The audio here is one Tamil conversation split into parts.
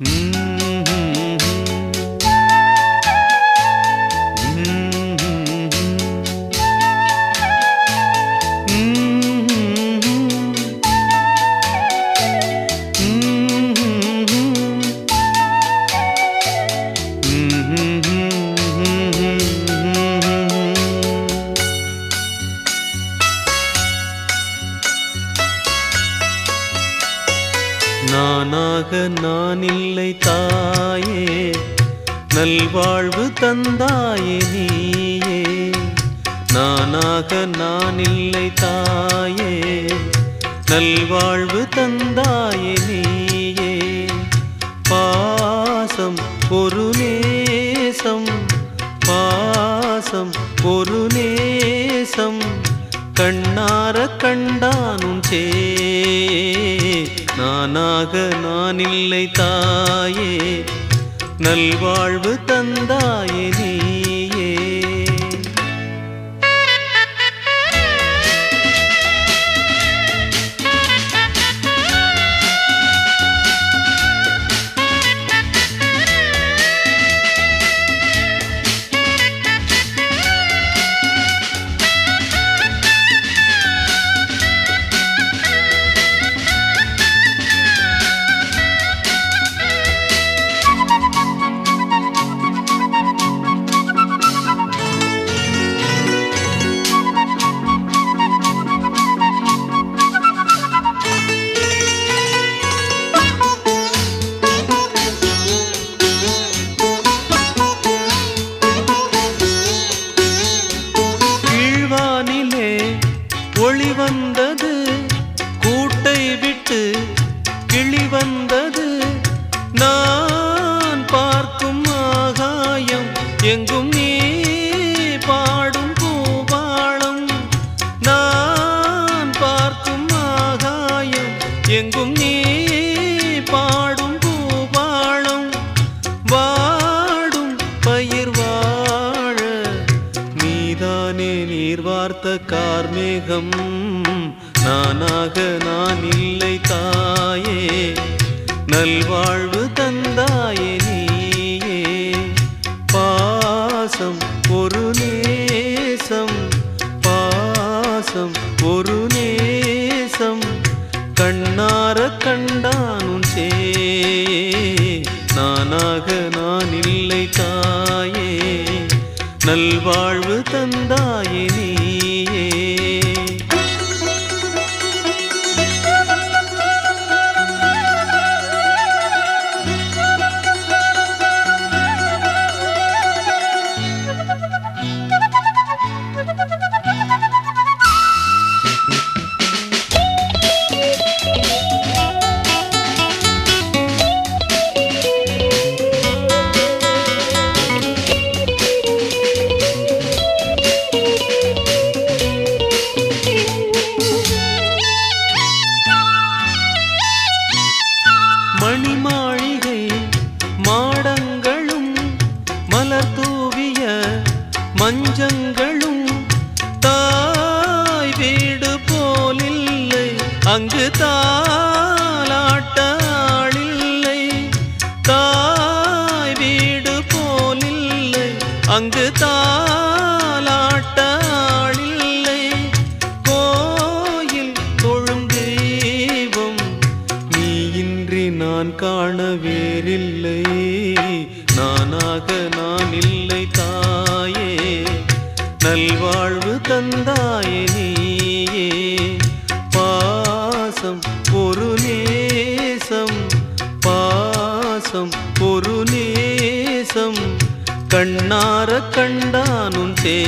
嗯。நானாக நான் இல்லை தாயே. நல்வாழ்வு தந்தாயே நீயே. நானாக நான் இல்லை தாயே. நல்வாழ்வு தந்தாயே நீயே. பாசம் ஒரு நேசம். பாசம் ஒரு நேசம். கண்ணார கண்டானும் சே நானாக நான் இல்லை தாயே. நல்வாழ்வு தந்தாயே நீ. எங்கும் நீ பாடும் பூபாளம் வாடும் பயிர் வாழ. நீதானே நீர் வார்த்த கார்மேகம் நானாக நான் இல்லை தாயே. நல்வாழ்வு தந்தாயே நீயே. பாசம் ஒரு நேசம் பாசம் ஒரு மஞ்சங்களும் தாய் வீடு போலில்லை அங்கு தாய் பாசம் ஒரு நேசம். பாசம் ஒரு நேசம். கண்ணார கண்டானும் தே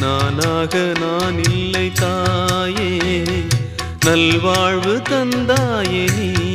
நானாக நான் இல்லை தாயே. நல்வாழ்வு தந்தாயே நீ.